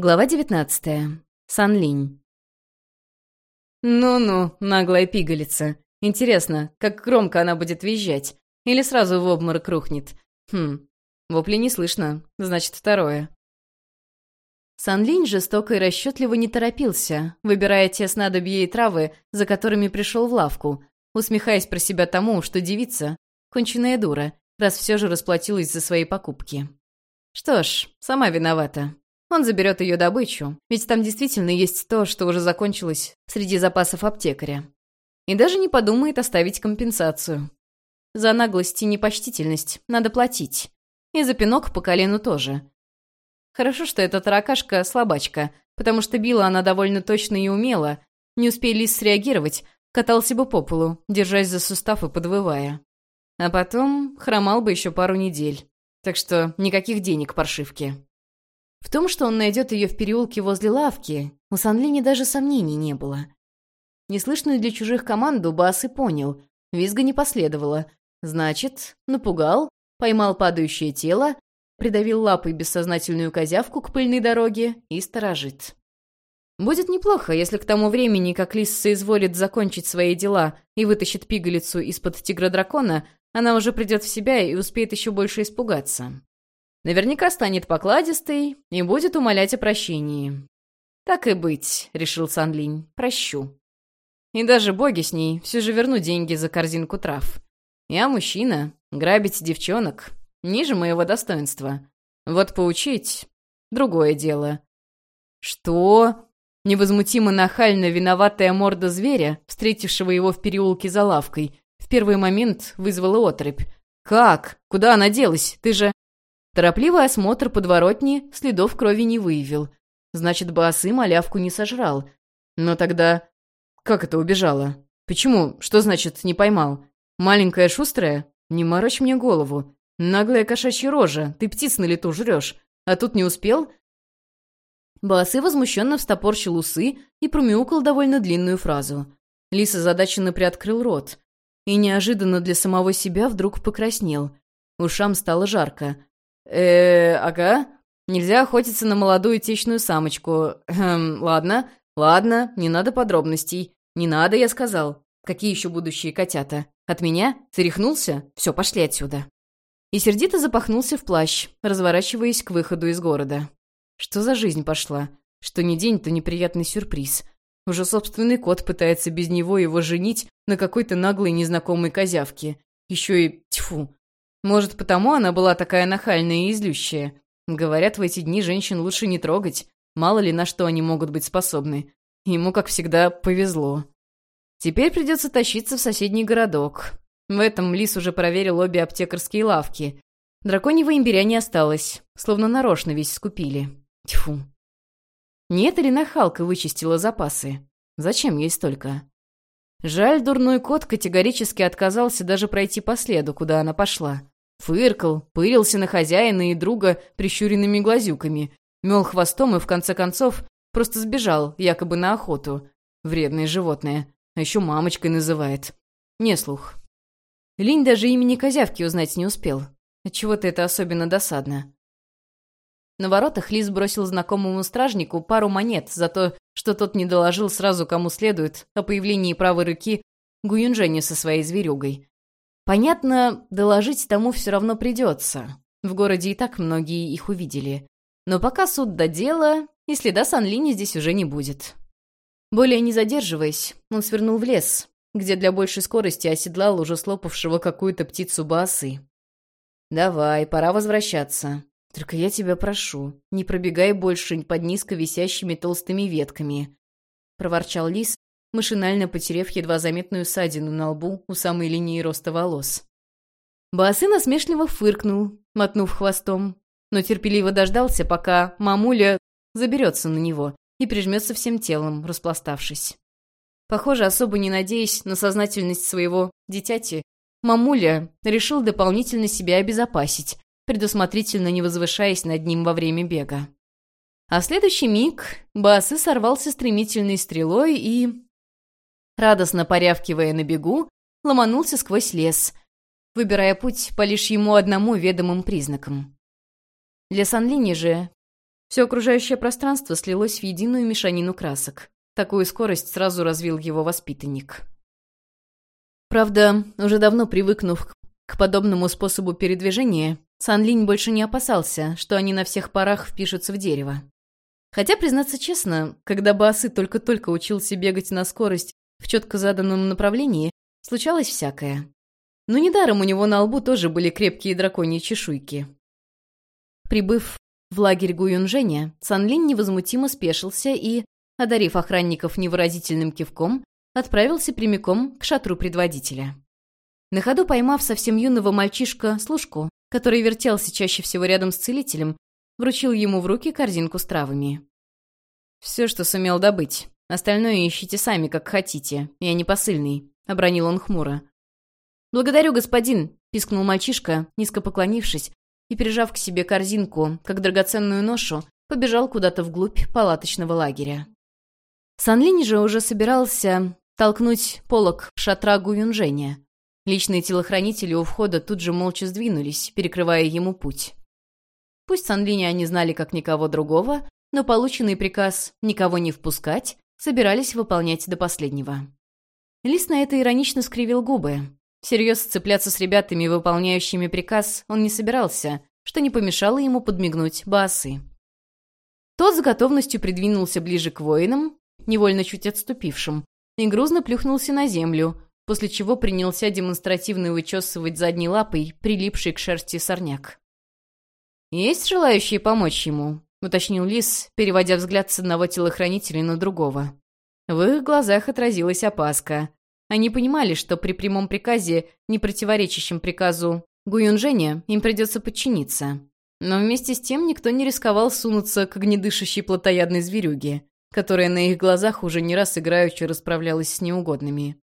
Глава 19. Санлинь. «Ну-ну, наглая пигалица. Интересно, как громко она будет визжать? Или сразу в обморок рухнет? Хм, вопли не слышно, значит, второе». Санлинь жестоко и расчетливо не торопился, выбирая те снадобья и травы, за которыми пришел в лавку, усмехаясь про себя тому, что девица — конченая дура, раз все же расплатилась за свои покупки. Что ж, сама виновата. Он заберет ее добычу, ведь там действительно есть то, что уже закончилось среди запасов аптекаря. И даже не подумает оставить компенсацию. За наглость и непочтительность надо платить. И за пинок по колену тоже. Хорошо, что эта таракашка слабачка, потому что била она довольно точно и умело. Не успей Лис среагировать, катался бы по полу, держась за сустав и подвывая. А потом хромал бы еще пару недель. Так что никаких денег паршивки. В том, что он найдет ее в переулке возле лавки, у Санлини даже сомнений не было. Неслышную для чужих команду Бас и понял. Визга не последовало. Значит, напугал, поймал падающее тело, придавил лапой бессознательную козявку к пыльной дороге и сторожит. Будет неплохо, если к тому времени, как Лис соизволит закончить свои дела и вытащит пигалицу из-под тигра-дракона, она уже придет в себя и успеет еще больше испугаться. Наверняка станет покладистой и будет умолять о прощении. «Так и быть», — решил Санлинь, — «прощу». И даже боги с ней все же верну деньги за корзинку трав. Я мужчина, грабить девчонок ниже моего достоинства. Вот поучить — другое дело. Что? Невозмутимо нахально виноватая морда зверя, встретившего его в переулке за лавкой, в первый момент вызвала отрыбь. «Как? Куда она делась? Ты же...» Торопливый осмотр подворотни следов крови не выявил. Значит, Баасы малявку не сожрал. Но тогда... Как это убежала? Почему? Что значит «не поймал»? Маленькая шустрая? Не морочь мне голову. Наглая кошачья рожа, ты птиц на лету жрешь. А тут не успел? Баасы возмущенно встопорщил усы и промяукал довольно длинную фразу. Лиса задаченно приоткрыл рот. И неожиданно для самого себя вдруг покраснел. Ушам стало жарко э ага. Нельзя охотиться на молодую течную самочку. Эм, ладно, ладно, не надо подробностей. Не надо, я сказал. Какие еще будущие котята? От меня? Ты рехнулся? Все, пошли отсюда. И сердито запахнулся в плащ, разворачиваясь к выходу из города. Что за жизнь пошла? Что ни день, то неприятный сюрприз. Уже собственный кот пытается без него его женить на какой-то наглой незнакомой козявке. Еще и... тьфу, может, потому она была такая нахальная и излющая. Говорят, в эти дни женщин лучше не трогать. Мало ли на что они могут быть способны. Ему, как всегда, повезло. Теперь придется тащиться в соседний городок. В этом Лис уже проверил обе аптекарские лавки. Драконьего имбиря не осталось, словно нарочно весь скупили. Тьфу. Не эта ли нахалка вычистила запасы? Зачем ей столько? Жаль, дурной кот категорически отказался даже пройти по следу, куда она пошла. Фыркал, пырился на хозяина и друга прищуренными глазюками, мел хвостом и, в конце концов, просто сбежал, якобы на охоту. Вредное животное. А еще мамочкой называет. Не слух. Линь даже имени козявки узнать не успел. Отчего-то это особенно досадно. На воротах Лис бросил знакомому стражнику пару монет за то, что тот не доложил сразу кому следует о появлении правой руки Гуюнжэня со своей зверюгой. Понятно, доложить тому все равно придется. В городе и так многие их увидели. Но пока суд до дела, и следа Санлини здесь уже не будет. Более не задерживаясь, он свернул в лес, где для большей скорости оседлал уже слопавшего какую-то птицу басы. «Давай, пора возвращаться. Только я тебя прошу, не пробегай больше под низко висящими толстыми ветками», — проворчал лис, машинально потерев едва заметную ссадину на лбу у самой линии роста волос. Баасы насмешливо фыркнул, мотнув хвостом, но терпеливо дождался, пока мамуля заберется на него и прижмется всем телом, распластавшись. Похоже, особо не надеясь на сознательность своего дитяти, мамуля решил дополнительно себя обезопасить, предусмотрительно не возвышаясь над ним во время бега. А в следующий миг Басы сорвался стремительной стрелой и, радостно порявкивая на бегу, ломанулся сквозь лес, выбирая путь по лишь ему одному ведомым признакам. Для Санлини же Все окружающее пространство слилось в единую мешанину красок. Такую скорость сразу развил его воспитанник. Правда, уже давно привыкнув к подобному способу передвижения, Санлинь больше не опасался, что они на всех парах впишутся в дерево. Хотя, признаться честно, когда Баасы только-только учился бегать на скорость в четко заданном направлении, случалось всякое. Но недаром у него на лбу тоже были крепкие драконьи чешуйки. Прибыв в лагерь Гуюнжэня, Санлин невозмутимо спешился и, одарив охранников невыразительным кивком, отправился прямиком к шатру предводителя. На ходу поймав совсем юного мальчишка служку, который вертелся чаще всего рядом с целителем, вручил ему в руки корзинку с травами. «Все, что сумел добыть. Остальное ищите сами, как хотите. Я не посыльный», — обронил он хмуро. «Благодарю, господин», — пискнул мальчишка, низко поклонившись, и, прижав к себе корзинку, как драгоценную ношу, побежал куда-то вглубь палаточного лагеря. Санлинь же уже собирался толкнуть полок шатра Гуюнжэня. Личные телохранители у входа тут же молча сдвинулись, перекрывая ему путь. Пусть Санлиня они знали как никого другого, но полученный приказ «никого не впускать» собирались выполнять до последнего. Лис на это иронично скривил губы. Всерьез цепляться с ребятами, выполняющими приказ, он не собирался, что не помешало ему подмигнуть басы. Тот с готовностью придвинулся ближе к воинам, невольно чуть отступившим, и грузно плюхнулся на землю, после чего принялся демонстративно вычесывать задней лапой прилипший к шерсти сорняк. «Есть желающие помочь ему?» — уточнил Лис, переводя взгляд с одного телохранителя на другого. В их глазах отразилась опаска. Они понимали, что при прямом приказе, не противоречащем приказу Гуюнжэня, им придется подчиниться. Но вместе с тем никто не рисковал сунуться к огнедышащей плотоядной зверюге которая на их глазах уже не раз играючи расправлялась с неугодными.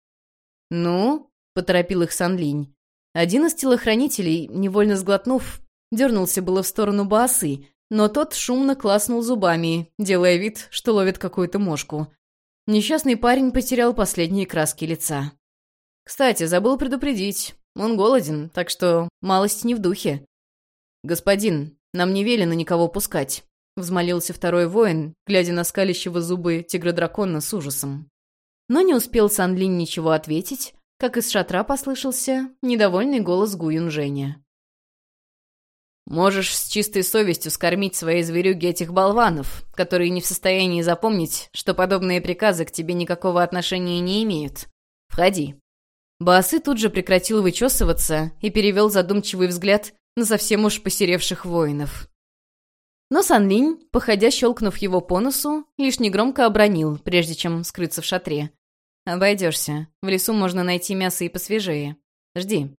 «Ну?» — поторопил их Санлинь. Один из телохранителей, невольно сглотнув, дернулся было в сторону Баасы, но тот шумно класнул зубами, делая вид, что ловит какую-то мошку. Несчастный парень потерял последние краски лица. «Кстати, забыл предупредить. Он голоден, так что малость не в духе». «Господин, нам не велено никого пускать. — взмолился второй воин, глядя на скалящего зубы тигра-дракона с ужасом. Но не успел Санлин ничего ответить, как из шатра послышался недовольный голос Гуюн Женя. «Можешь с чистой совестью скормить своей зверюги этих болванов, которые не в состоянии запомнить, что подобные приказы к тебе никакого отношения не имеют. Входи». Баасы тут же прекратил вычесываться и перевел задумчивый взгляд на совсем уж посеревших воинов. Но Санлинь, походя щелкнув его по носу, лишь негромко обронил, прежде чем скрыться в шатре. «Обойдешься. В лесу можно найти мясо и посвежее. Жди».